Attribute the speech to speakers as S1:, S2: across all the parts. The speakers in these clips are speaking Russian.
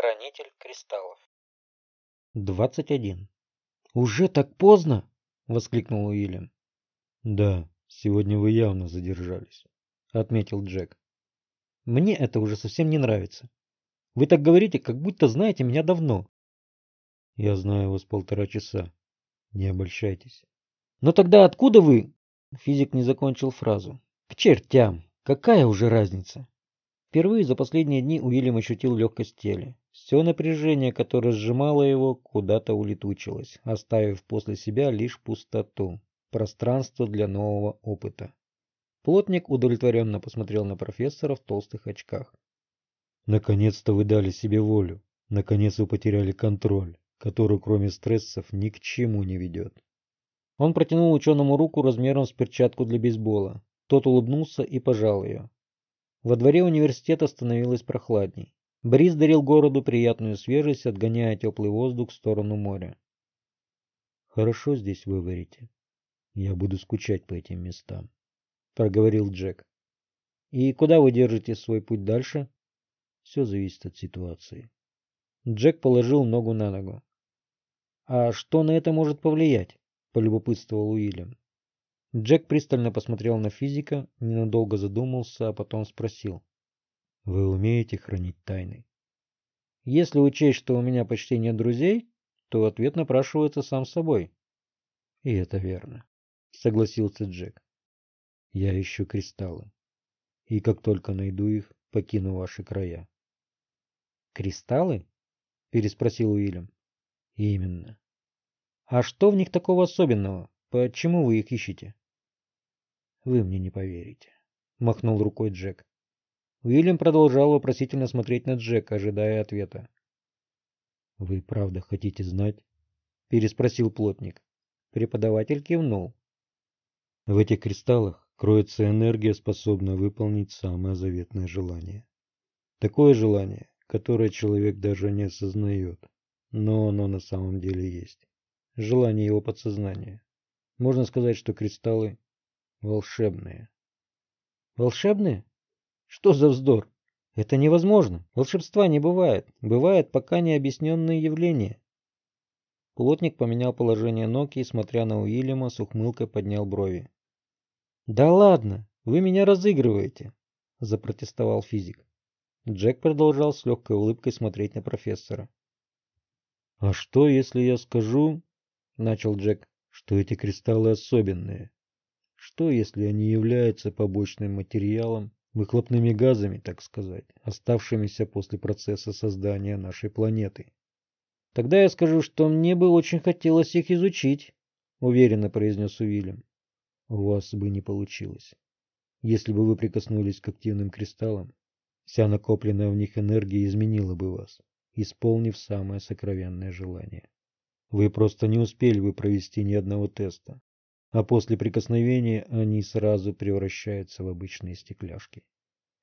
S1: Хранитель кристаллов.
S2: 21. «Уже так поздно?» — воскликнул Уильям.
S3: «Да, сегодня вы явно задержались», — отметил Джек.
S2: «Мне это уже совсем не нравится. Вы так говорите, как будто знаете меня давно».
S3: «Я знаю вас полтора часа. Не обольщайтесь».
S2: «Но тогда откуда вы...» Физик не закончил фразу. «К чертям! Какая уже разница?» Впервые за последние дни Уильям ощутил легкость в теле. Все напряжение, которое сжимало его, куда-то улетучилось, оставив после себя лишь пустоту, пространство для нового опыта. Плотник удовлетворенно посмотрел на профессора в толстых очках.
S3: «Наконец-то вы дали себе волю. Наконец вы потеряли контроль, который кроме стрессов ни к чему не ведет».
S2: Он протянул ученому руку размером с перчатку для бейсбола. Тот улыбнулся и пожал ее. Во дворе университета становилось прохладней. Бриз дарил городу приятную свежесть, отгоняя теплый воздух в сторону моря.
S3: «Хорошо здесь вы говорите. Я буду скучать по этим местам», — проговорил Джек.
S2: «И куда вы держите свой путь дальше?»
S3: «Все зависит от ситуации».
S2: Джек положил ногу на ногу. «А что на это может повлиять?» — полюбопытствовал Уильям. Джек пристально посмотрел на физика, ненадолго задумался, а потом спросил.
S3: «Вы умеете хранить тайны?»
S2: «Если учесть, что у меня почти нет друзей, то ответ напрашивается сам собой».
S3: «И это верно», — согласился Джек. «Я ищу кристаллы, и как только найду их, покину ваши края».
S2: «Кристаллы?» — переспросил Уильям.
S3: «Именно».
S2: «А что в них такого особенного? Почему вы их ищете?»
S3: Вы мне не поверите,
S2: махнул рукой Джек. Уильям продолжал вопросительно смотреть на Джека, ожидая ответа.
S3: Вы правда хотите знать?
S2: переспросил плотник. Преподаватель кивнул.
S3: В этих кристаллах кроется энергия, способная выполнить самое заветное желание. Такое желание, которое человек даже не осознает, но оно на самом деле есть. Желание его подсознания. Можно сказать, что кристаллы волшебные.
S2: Волшебные? Что за вздор? Это невозможно. Волшебства не бывает. Бывает пока необъясненные явления. Плотник поменял положение ног и, смотря на Уильяма, с ухмылкой поднял брови. «Да ладно, вы меня разыгрываете!» – запротестовал физик. Джек продолжал с легкой улыбкой смотреть на профессора.
S3: «А что, если я скажу, — начал Джек, — что эти кристаллы особенные? Что, если они являются побочным материалом, выхлопными газами, так сказать, оставшимися после процесса создания нашей планеты?
S2: Тогда я скажу, что мне бы очень хотелось их изучить, уверенно произнес Уильям.
S3: У вас бы не получилось. Если бы вы прикоснулись к активным кристаллам, вся накопленная в них энергия изменила бы вас, исполнив самое сокровенное желание. Вы просто не успели бы провести ни одного теста, а после прикосновения они сразу превращаются в обычные стекляшки,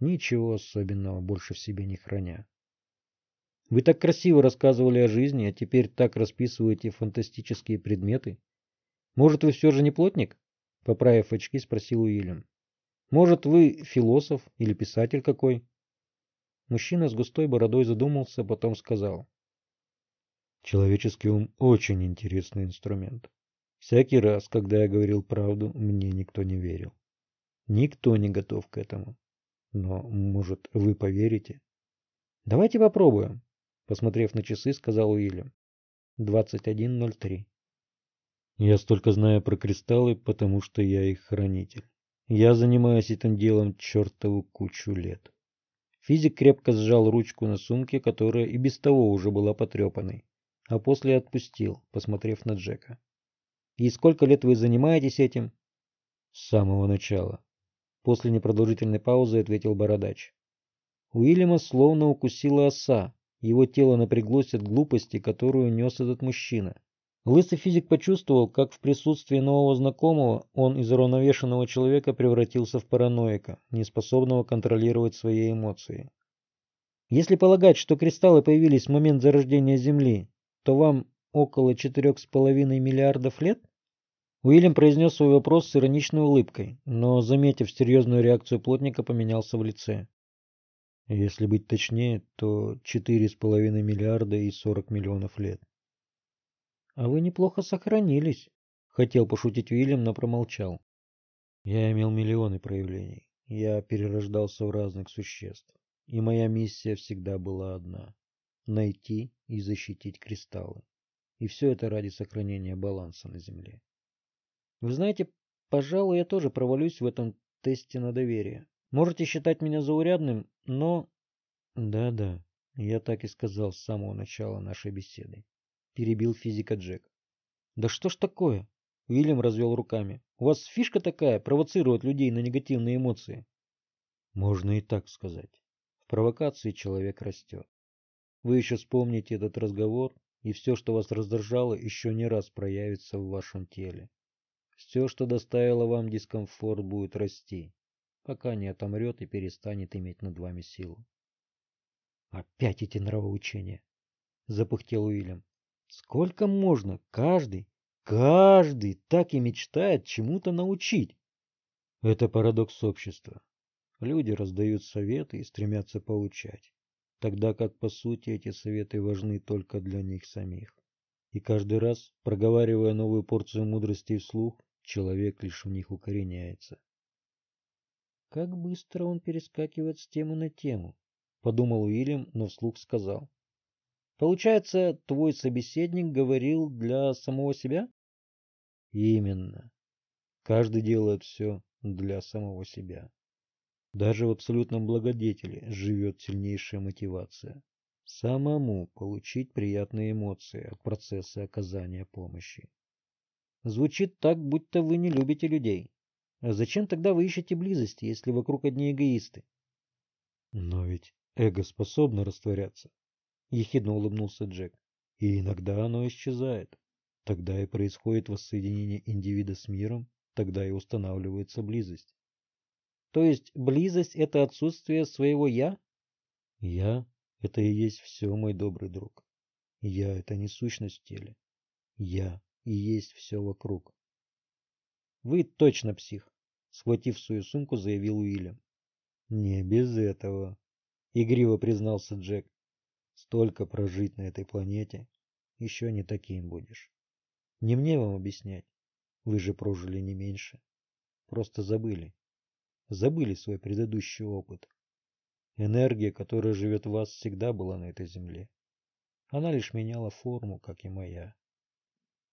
S3: ничего особенного больше в себе не храня.
S2: Вы так красиво рассказывали о жизни, а теперь так расписываете фантастические предметы. Может, вы все же не плотник? Поправив очки, спросил Уильям. Может, вы философ или писатель какой? Мужчина с густой бородой задумался, потом сказал.
S3: Человеческий ум очень интересный инструмент. Всякий раз, когда я говорил правду, мне никто не верил. Никто не готов к этому. Но, может, вы поверите?
S2: Давайте попробуем, посмотрев на часы, сказал Уильям. 21.03.
S3: Я столько знаю про кристаллы, потому что я их хранитель. Я занимаюсь этим делом чертову кучу лет.
S2: Физик крепко сжал ручку на сумке, которая и без того уже была потрепанной, а после отпустил, посмотрев на Джека. И сколько лет вы занимаетесь этим?
S3: С самого начала.
S2: После непродолжительной паузы ответил бородач. Уильяма словно укусила оса. Его тело напряглось от глупости, которую нес этот мужчина. Лысый физик почувствовал, как в присутствии нового знакомого он из уравновешенного человека превратился в параноика, неспособного контролировать свои эмоции. Если полагать, что кристаллы появились в момент зарождения Земли, то вам около четырех с половиной миллиардов лет? Уильям произнес свой вопрос с ироничной улыбкой, но, заметив серьезную реакцию плотника, поменялся в лице.
S3: Если быть точнее, то четыре с половиной миллиарда и сорок миллионов лет.
S2: А вы неплохо сохранились, хотел пошутить Уильям, но промолчал.
S3: Я имел миллионы проявлений. Я перерождался в разных существ. И моя миссия всегда была одна — найти и защитить кристаллы. И все это ради сохранения баланса на Земле.
S2: Вы знаете, пожалуй, я тоже провалюсь в этом тесте на доверие. Можете считать меня заурядным, но...
S3: Да-да, я так и сказал с самого начала нашей беседы. Перебил физика Джек.
S2: Да что ж такое? Уильям развел руками. У вас фишка такая, провоцировать людей на негативные эмоции.
S3: Можно и так сказать. В провокации человек растет. Вы еще вспомните этот разговор, и все, что вас раздражало, еще не раз проявится в вашем теле. Все, что доставило вам дискомфорт, будет расти пока не отомрет и перестанет иметь над вами силу.
S2: Опять эти нравоучения, запыхтел Уильям. Сколько можно каждый, каждый так и мечтает чему-то научить?
S3: Это парадокс общества. Люди раздают советы и стремятся получать, тогда как по сути эти советы важны только для них самих. И каждый раз, проговаривая новую порцию мудрости вслух, человек лишь в них укореняется.
S2: Как быстро он перескакивает с темы на тему, подумал Уильям, но вслух сказал. Получается, твой собеседник говорил для самого себя?
S3: Именно. Каждый делает все для самого себя. Даже в абсолютном благодетеле живет сильнейшая мотивация. Самому получить приятные эмоции от процесса оказания помощи.
S2: Звучит так, будто вы не любите людей. А зачем тогда вы ищете близости, если вокруг одни эгоисты?
S3: Но ведь эго способно растворяться, ехидно улыбнулся Джек. И иногда оно исчезает. Тогда и происходит воссоединение индивида с миром, тогда и устанавливается близость.
S2: То есть близость это отсутствие своего я?
S3: Я это и есть все, мой добрый друг. Я это не сущность в теле. Я и есть все вокруг.
S2: Вы точно псих схватив свою сумку, заявил Уильям.
S3: Не без этого, игриво признался Джек. Столько прожить на этой планете, еще не таким будешь. Не мне вам объяснять. Вы же прожили не меньше. Просто забыли. Забыли свой предыдущий опыт. Энергия, которая живет в вас, всегда была на этой земле. Она лишь меняла форму, как и моя.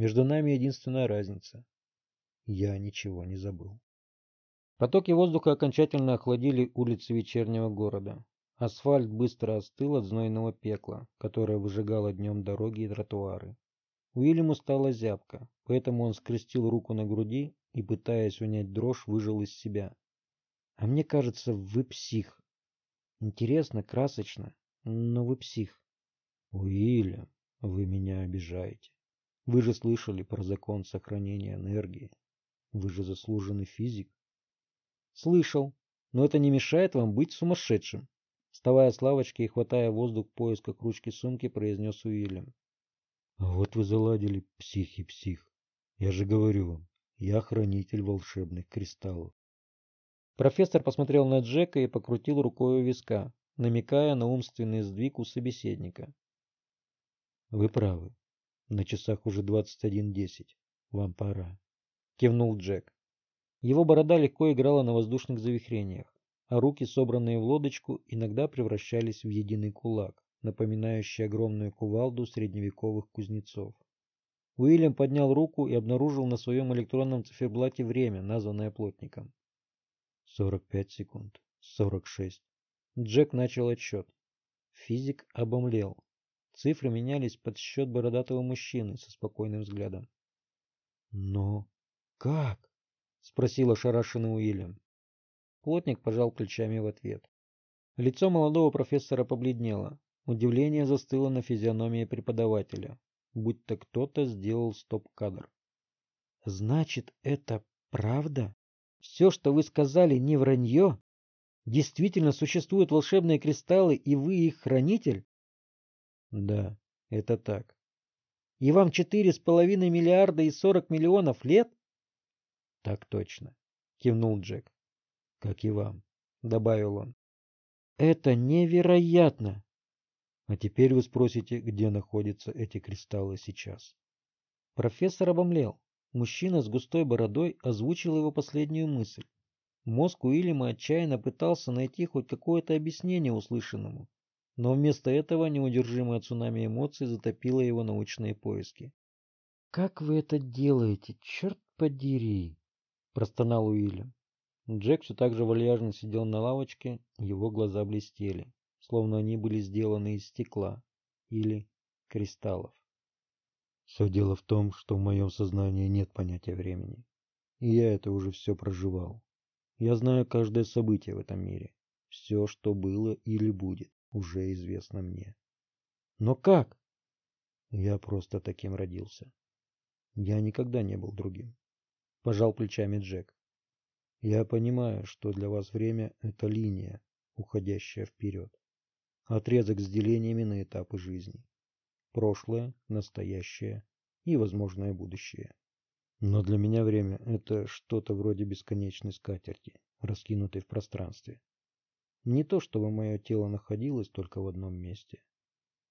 S3: Между нами единственная разница. Я ничего не забыл.
S2: Потоки воздуха окончательно охладили улицы вечернего города. Асфальт быстро остыл от знойного пекла, которое выжигало днем дороги и тротуары. Уильяму стало зябко, поэтому он скрестил руку на груди и, пытаясь унять дрожь, выжил из себя. «А мне кажется, вы псих. Интересно, красочно, но вы псих».
S3: «Уильям, вы меня обижаете. Вы же слышали про закон сохранения энергии. Вы же заслуженный физик.
S2: Слышал, но это не мешает вам быть сумасшедшим. Вставая с лавочки и хватая воздух в поисках ручки сумки, произнес Уильям.
S3: Вот вы заладили, псих и псих. Я же говорю вам, я хранитель волшебных кристаллов.
S2: Профессор посмотрел на Джека и покрутил рукой у виска, намекая на умственный сдвиг у собеседника.
S3: Вы правы. На часах уже двадцать один десять. Вам пора.
S2: Кивнул Джек. Его борода легко играла на воздушных завихрениях, а руки, собранные в лодочку, иногда превращались в единый кулак, напоминающий огромную кувалду средневековых кузнецов. Уильям поднял руку и обнаружил на своем электронном циферблате время, названное плотником.
S3: 45 секунд. 46.
S2: Джек начал отсчет. Физик обомлел. Цифры менялись под счет бородатого мужчины со спокойным взглядом.
S3: Но как?
S2: — спросил ошарашенный Уильям. Плотник пожал плечами в ответ. Лицо молодого профессора побледнело. Удивление застыло на физиономии преподавателя, будто кто-то сделал стоп-кадр. «Значит, это правда? Все, что вы сказали, не вранье? Действительно существуют волшебные кристаллы, и вы их хранитель?»
S3: «Да, это так».
S2: «И вам четыре с половиной миллиарда и сорок миллионов лет?»
S3: Так точно, кивнул Джек. Как и вам, добавил он.
S2: Это невероятно!
S3: А теперь вы спросите, где находятся эти кристаллы сейчас.
S2: Профессор обомлел. Мужчина с густой бородой озвучил его последнюю мысль. Мозг Уильяма отчаянно пытался найти хоть какое-то объяснение услышанному, но вместо этого неудержимое цунами эмоций затопило его научные поиски. «Как вы это делаете, черт подери!» – простонал Уильям. Джек все так же вальяжно сидел на лавочке, его глаза блестели, словно они были сделаны из стекла или кристаллов.
S3: Все дело в том, что в моем сознании нет понятия времени. И я это уже все проживал. Я знаю каждое событие в этом мире. Все, что было или будет, уже известно мне.
S2: Но как?
S3: Я просто таким родился. Я никогда не был другим. Пожал плечами Джек. Я понимаю, что для вас время – это линия, уходящая вперед. Отрезок с делениями на этапы жизни. Прошлое, настоящее и возможное будущее. Но для меня время – это что-то вроде бесконечной скатерти, раскинутой в пространстве. Не то, чтобы мое тело находилось только в одном месте.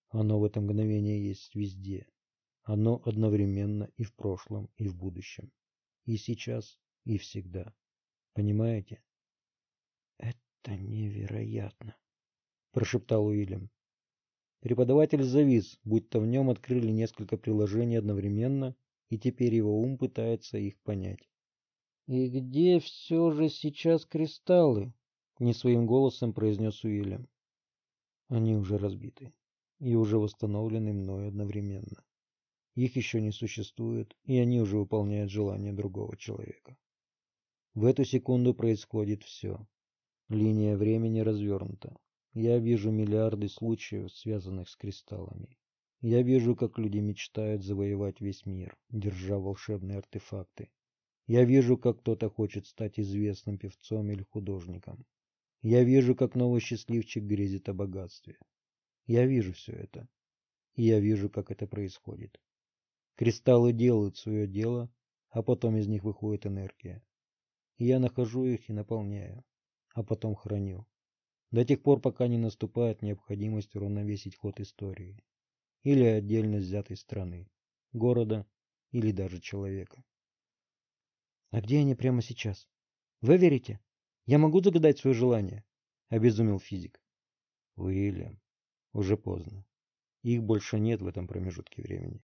S3: Оно в это мгновение есть везде. Оно одновременно и в прошлом, и в будущем. И сейчас, и всегда. Понимаете?
S2: Это невероятно, прошептал Уильям. Преподаватель завис, будто в нем открыли несколько приложений одновременно, и теперь его ум пытается их понять. «И где все же сейчас кристаллы?» — не своим голосом произнес Уильям.
S3: «Они уже разбиты и уже восстановлены мной одновременно. Их еще не существует, и они уже выполняют желание другого человека. В эту секунду происходит все. Линия времени развернута. Я вижу миллиарды случаев, связанных с кристаллами. Я вижу, как люди мечтают завоевать весь мир, держа волшебные артефакты. Я вижу, как кто-то хочет стать известным певцом или художником. Я вижу, как новый счастливчик грезит о богатстве. Я вижу все это. И я вижу, как это происходит. Кристаллы делают свое дело, а потом из них выходит энергия. И я нахожу их и наполняю, а потом храню. До тех пор, пока не наступает необходимость уравновесить ход истории или отдельно взятой страны, города или даже человека.
S2: А где они прямо сейчас? Вы верите? Я могу загадать свое желание? Обезумел физик.
S3: Уильям, уже поздно. Их больше нет в этом промежутке времени.